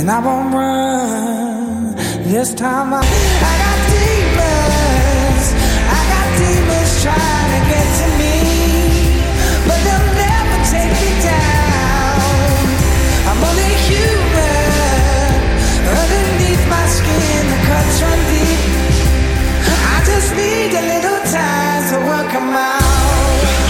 and I won't run. This time I, I got demons, I got demons trying to get to me, but they'll never take me down. I'm only human, underneath my skin the cuts run deep. I just need a little time to work 'em out.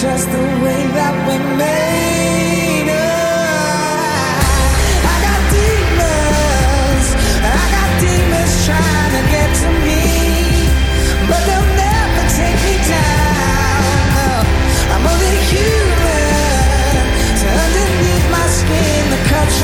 Just the way that we made. I got demons, I got demons trying to get to me, but they'll never take me down. I'm only human, so underneath my skin the cuts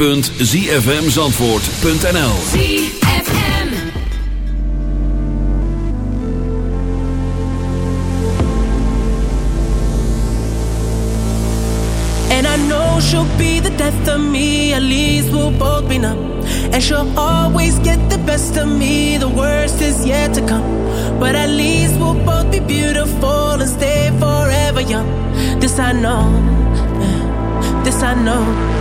www.zfmzandvoort.nl And I know she'll be the death of me, at least we'll both be numb. And she'll always get the best of me, the worst is yet to come. But at least we'll both be beautiful and stay forever young. This I know, this I know.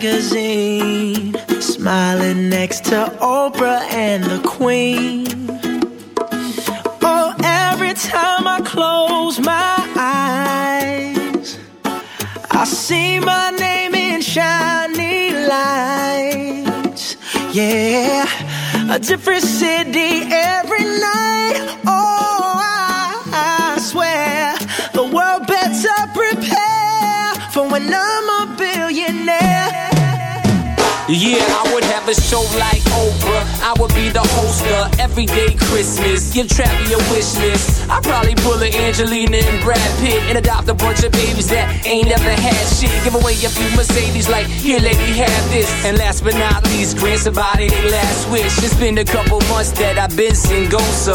magazine. a show like Oprah, I would be the host of Everyday Christmas. Give Travi a wish list. I'd probably pull a Angelina and Brad Pitt and adopt a bunch of babies that ain't never had shit. Give away a few Mercedes, like, here, lady, have this. And last but not least, grant somebody their last wish. It's been a couple months that I've been single, so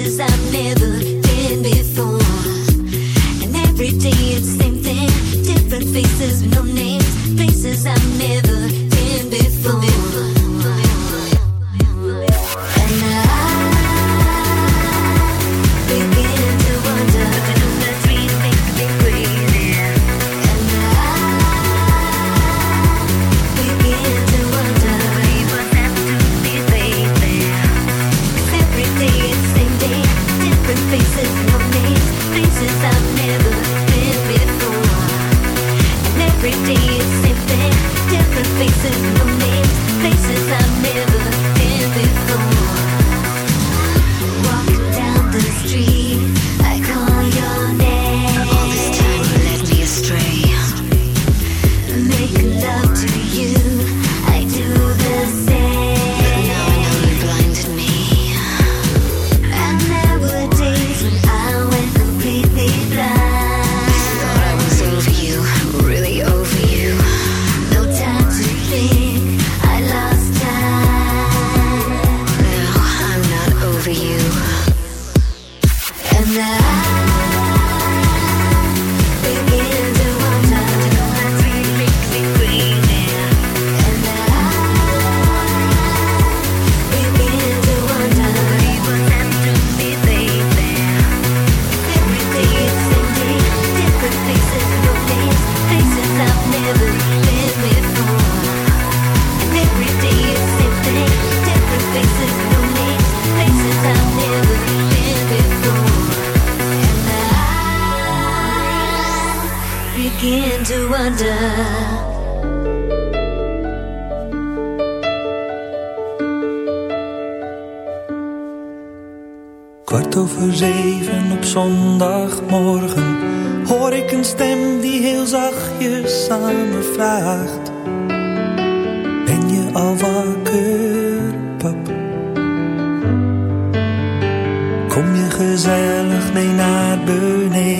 places I've never begin to wonder. Kwart over zeven op zondagmorgen hoor ik een stem die heel zachtjes aan me vraagt: Ben je al wakker, pap? Kom je gezellig mee naar beneden?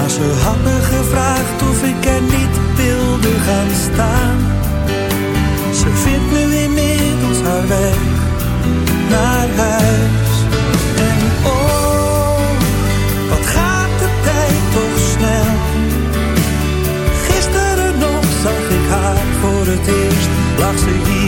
maar ze had me gevraagd of ik er niet wilde gaan staan. Ze vindt nu inmiddels haar weg naar huis. En oh, wat gaat de tijd toch snel. Gisteren nog zag ik haar voor het eerst, lag ze hier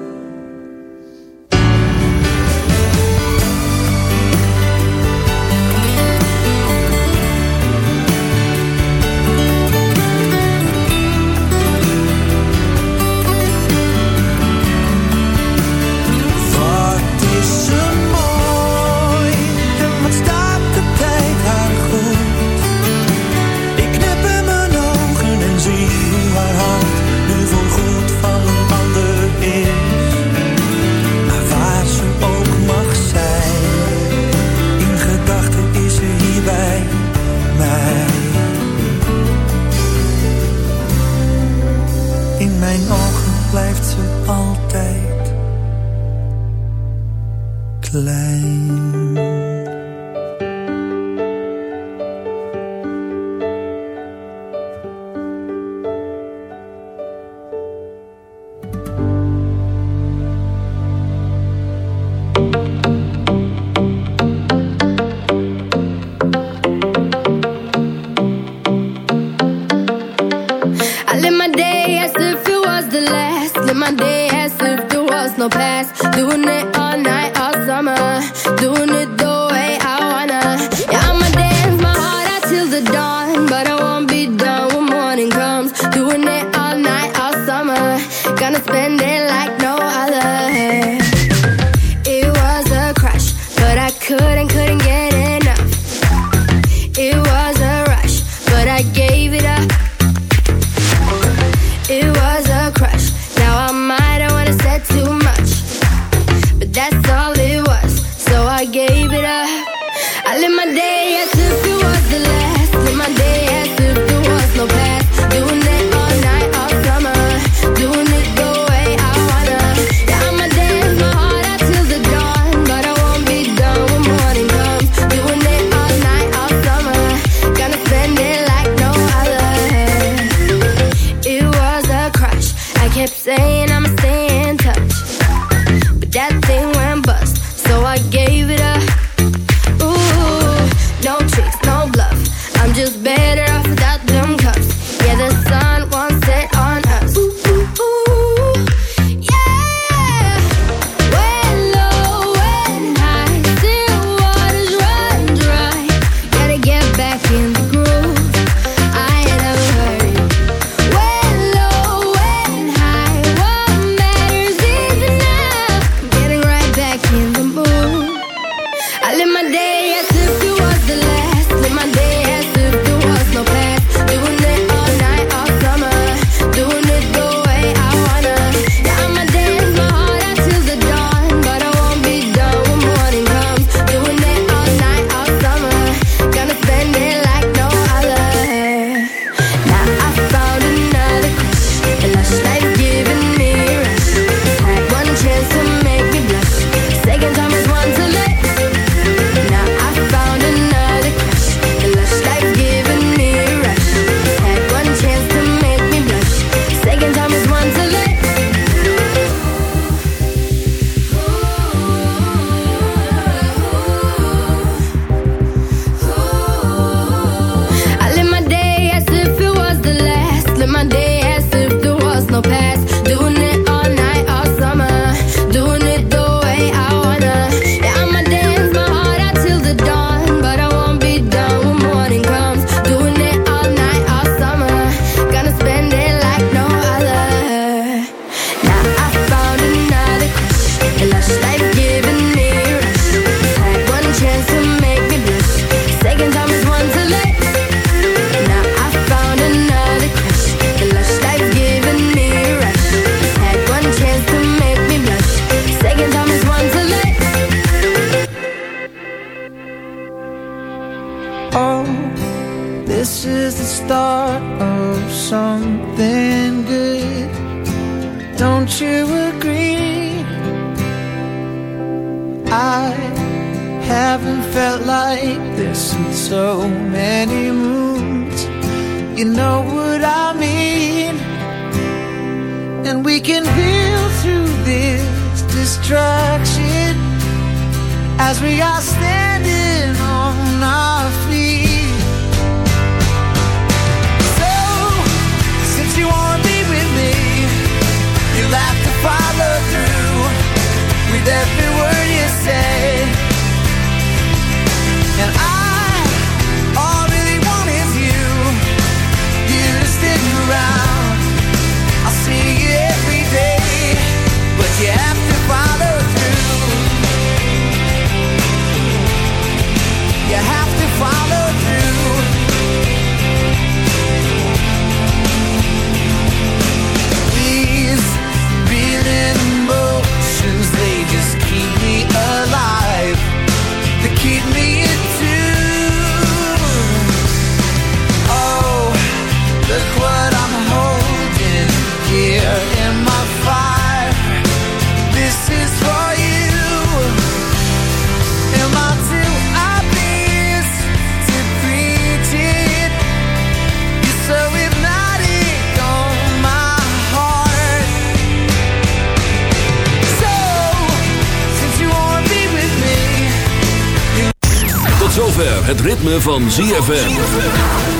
zover het ritme van ZFM.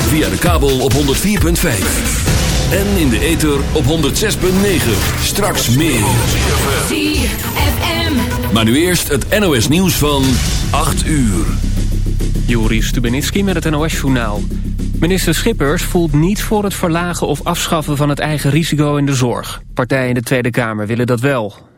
Via de kabel op 104.5. En in de ether op 106.9. Straks meer. ZFM. Maar nu eerst het NOS nieuws van 8 uur. Joris Stubenitski met het NOS-journaal. Minister Schippers voelt niet voor het verlagen of afschaffen van het eigen risico in de zorg. Partijen in de Tweede Kamer willen dat wel.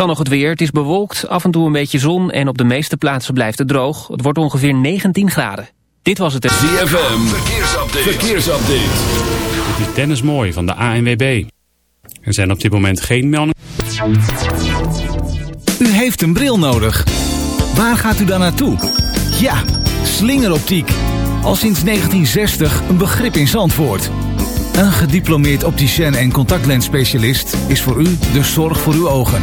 Dan nog het weer. Het is bewolkt, af en toe een beetje zon en op de meeste plaatsen blijft het droog. Het wordt ongeveer 19 graden. Dit was het. ZFM, verkeersupdate. verkeersupdate. Dit is Dennis Mooi van de ANWB. Er zijn op dit moment geen meldingen. U heeft een bril nodig. Waar gaat u dan naartoe? Ja, slingeroptiek. Al sinds 1960 een begrip in Zandvoort. Een gediplomeerd opticien en contactlensspecialist is voor u de zorg voor uw ogen.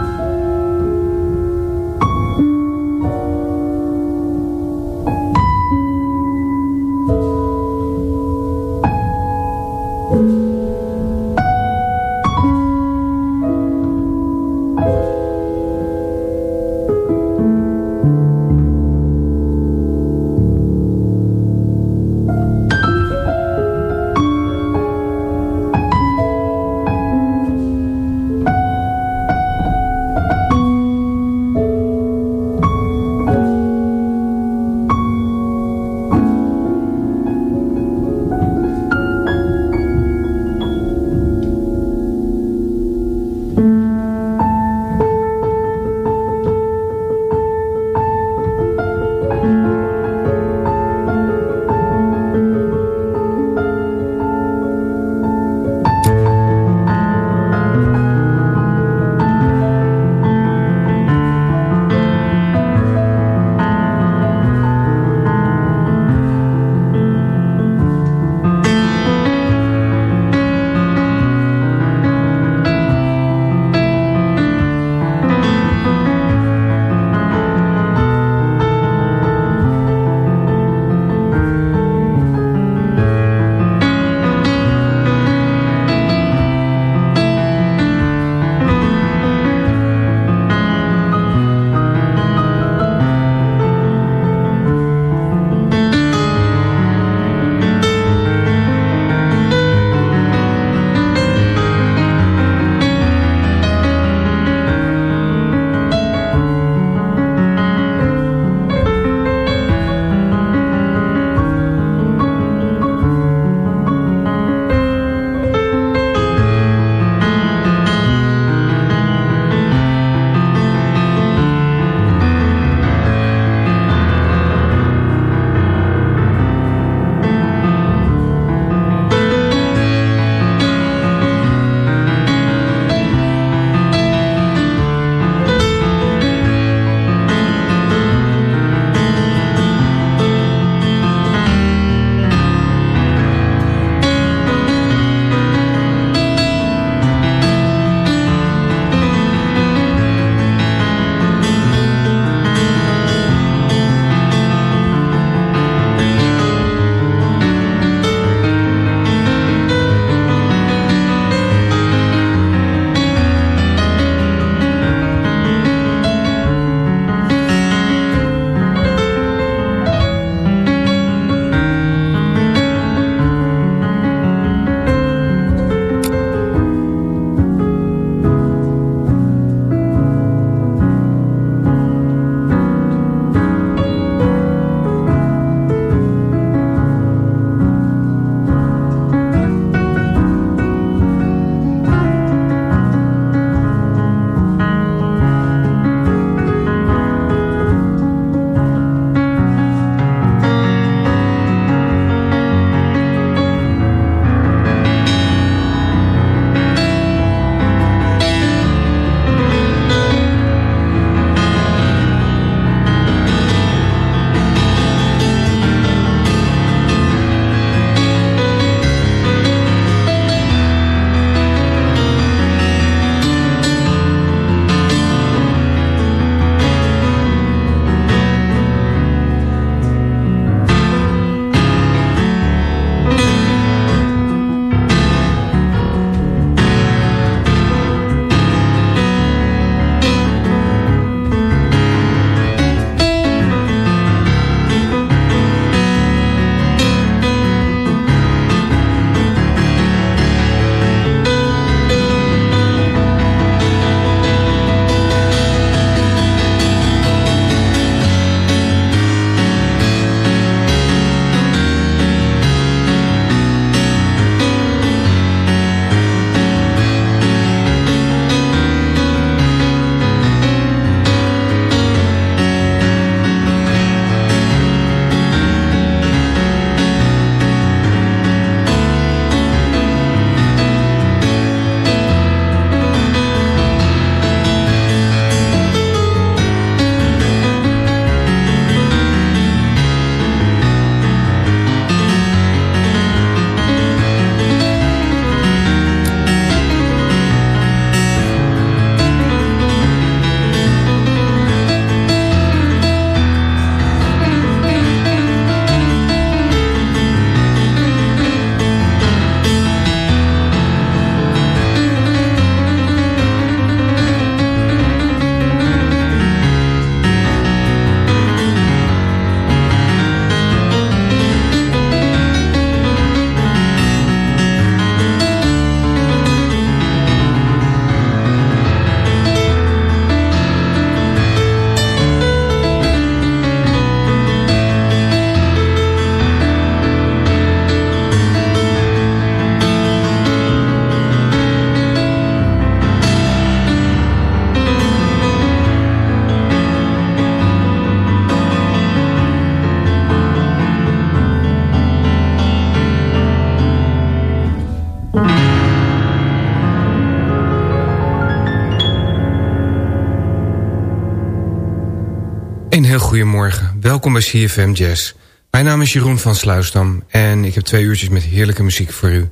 Welkom bij CFM Jazz. Mijn naam is Jeroen van Sluisdam en ik heb twee uurtjes met heerlijke muziek voor u. Ik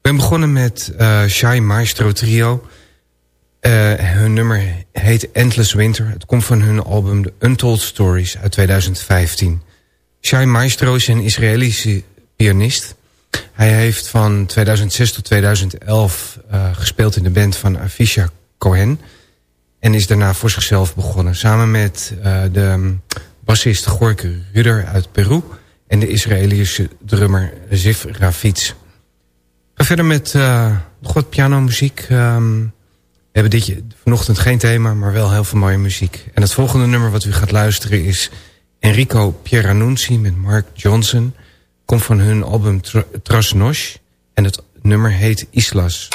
ben begonnen met uh, Maestro Trio. Uh, hun nummer heet Endless Winter. Het komt van hun album The Untold Stories uit 2015. Shai Maestro is een Israëlische pianist. Hij heeft van 2006 tot 2011 uh, gespeeld in de band van Avisha Cohen... En is daarna voor zichzelf begonnen. Samen met de bassist Gorke Rudder uit Peru... en de Israëlische drummer Ziv Ravitz. Ga verder met uh, nog wat pianomuziek. Um, we hebben dit vanochtend geen thema, maar wel heel veel mooie muziek. En het volgende nummer wat u gaat luisteren is... Enrico Pieranunzi met Mark Johnson. Komt van hun album Trasnosh. En het nummer heet Islas.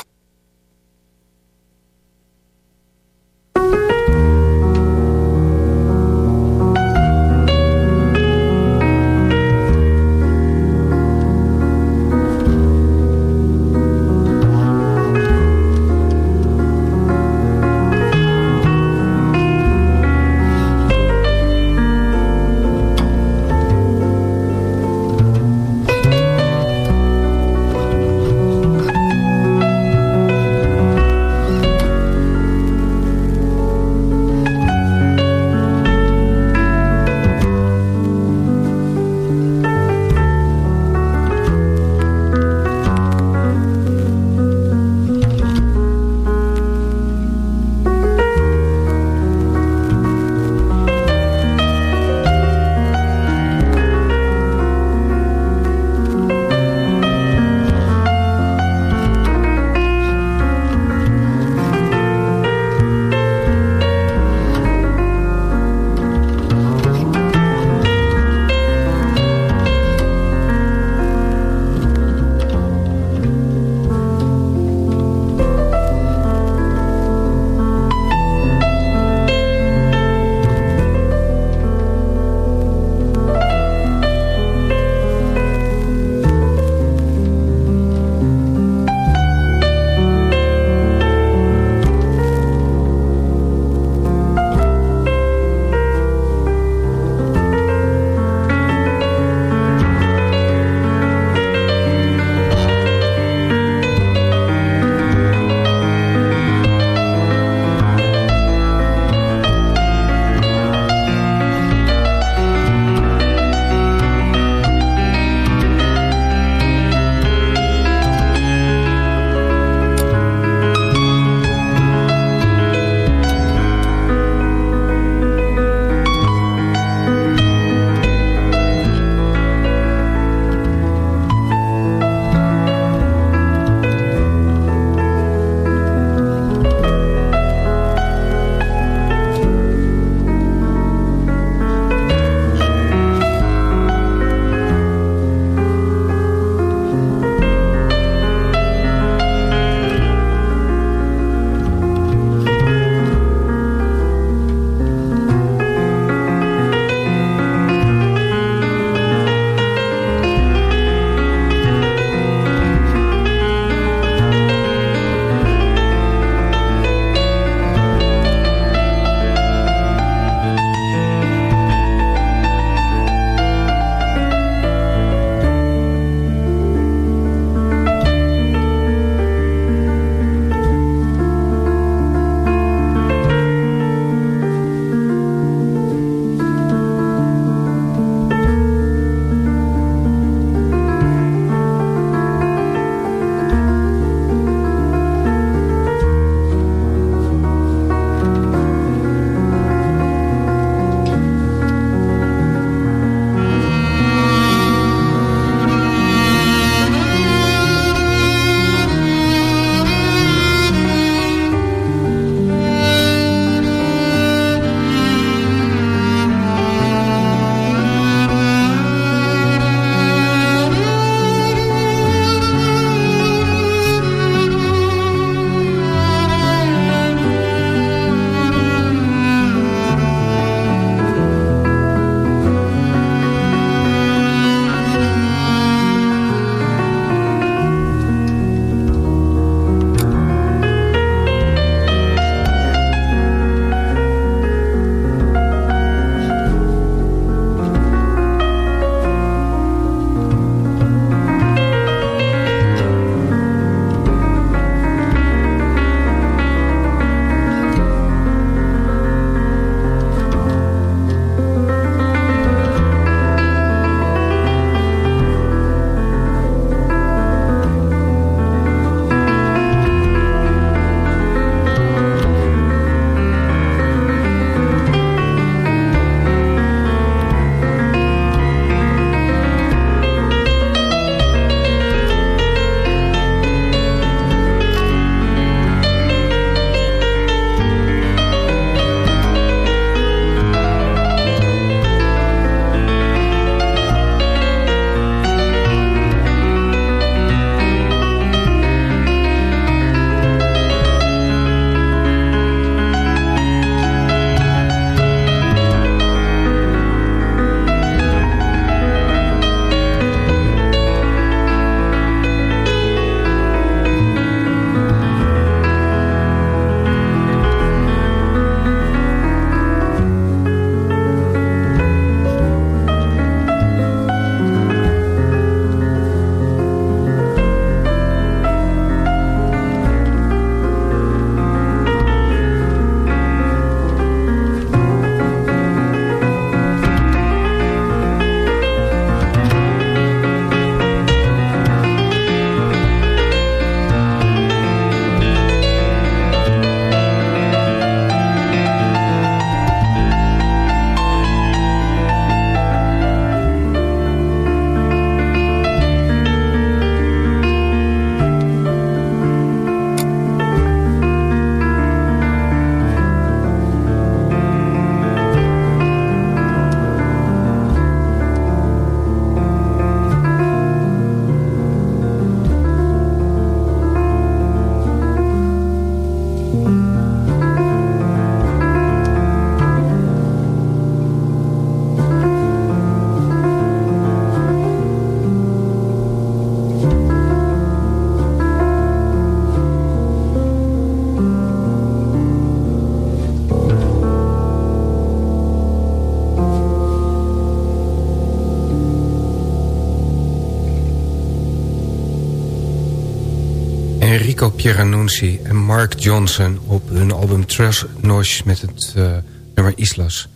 En Mark Johnson op hun album Trust Noise met het uh, nummer Islas. Het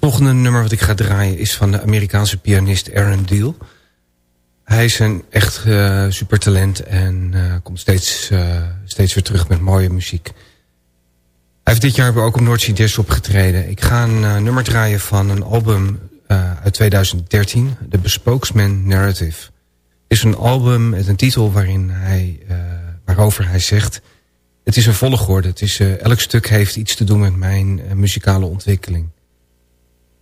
volgende nummer wat ik ga draaien is van de Amerikaanse pianist Aaron Deal. Hij is een echt uh, supertalent en uh, komt steeds, steeds weer terug met mooie muziek. Hij heeft dit jaar ook op Noordzee Jazz opgetreden. Ik ga een nummer draaien van een album uit 2013, The Bespokesman Narrative is een album met een titel waarin hij, waarover hij zegt... het is een volgorde, het is, uh, elk stuk heeft iets te doen met mijn uh, muzikale ontwikkeling.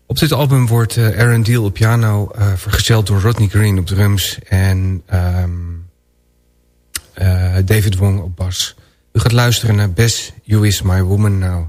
Op dit album wordt Aaron Deal op piano vergezeld door Rodney Green op drums... en um, David Wong op bas. U gaat luisteren naar Best You Is My Woman Now...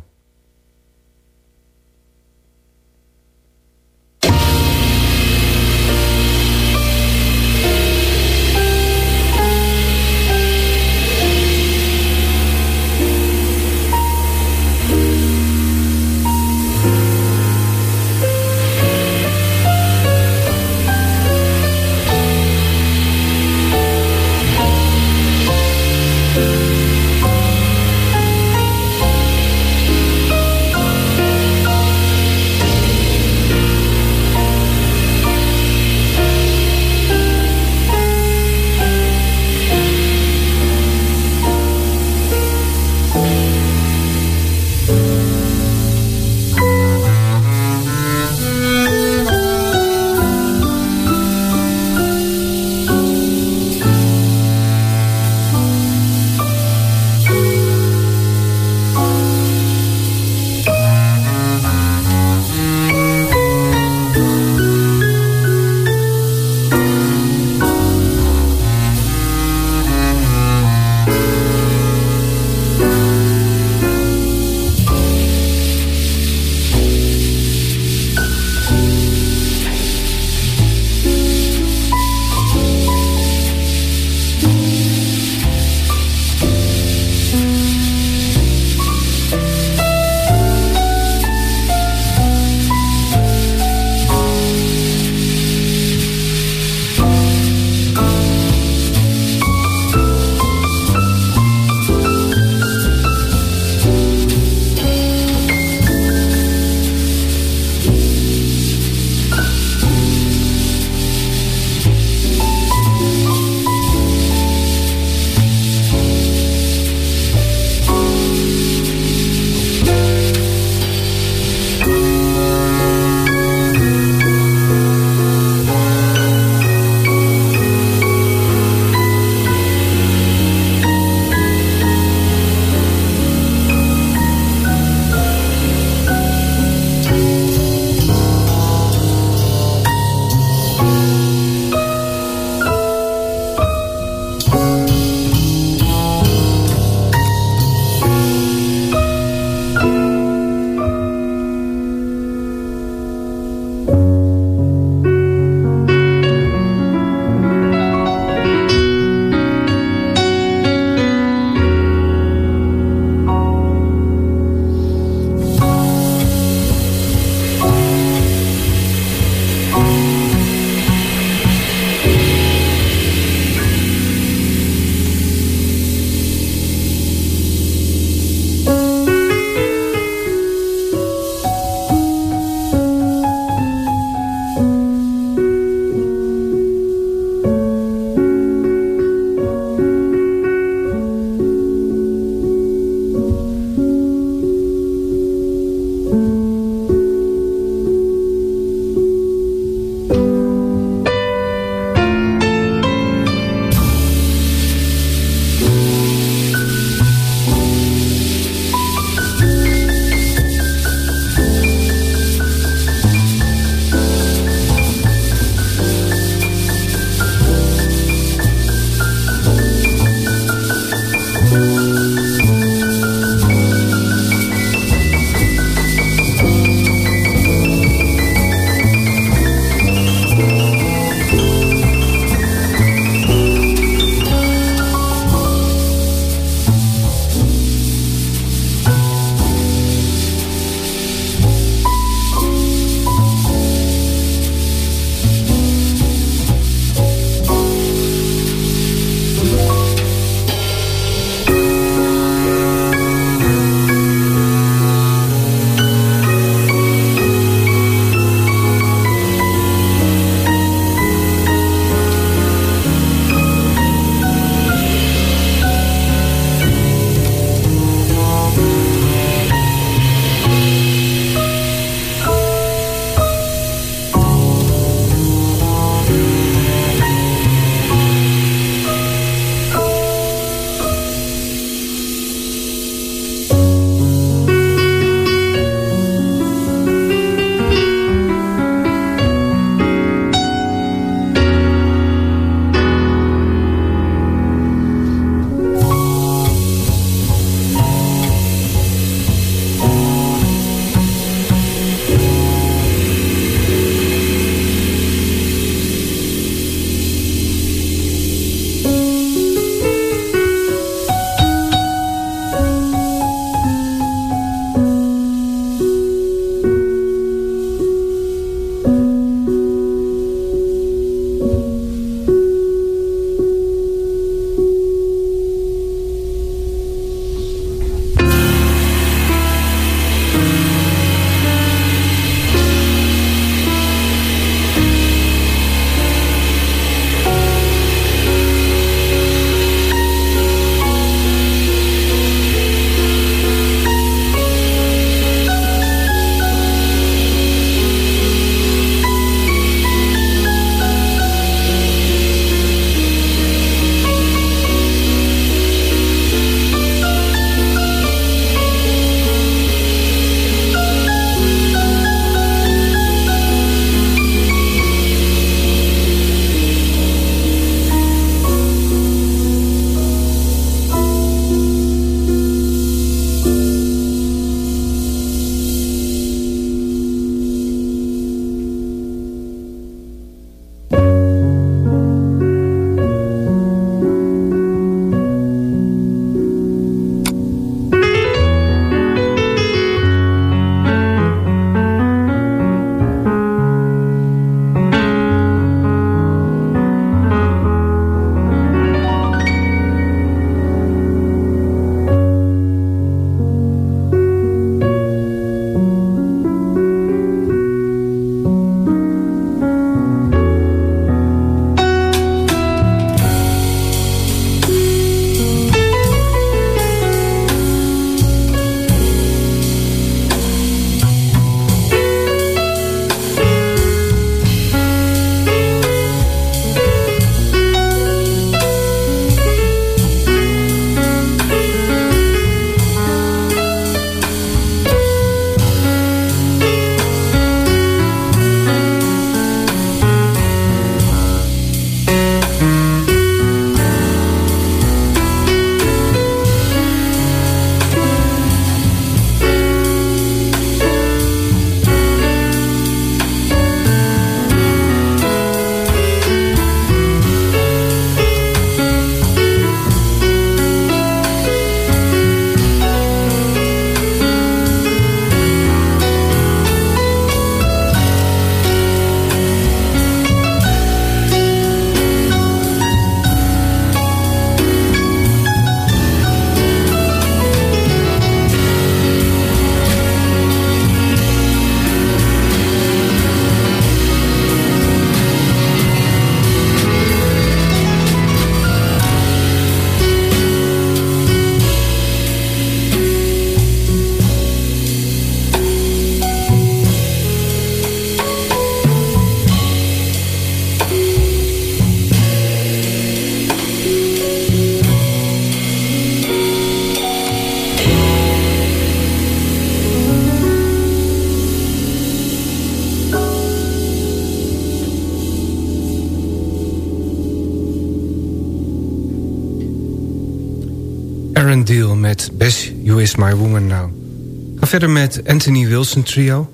verder met Anthony Wilson Trio.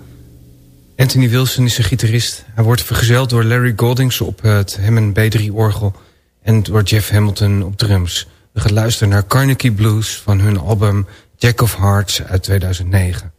Anthony Wilson is een gitarist. Hij wordt vergezeld door Larry Goldings op het Hammond B3-orgel... en door Jeff Hamilton op drums. We gaan luisteren naar Carnegie Blues van hun album Jack of Hearts uit 2009.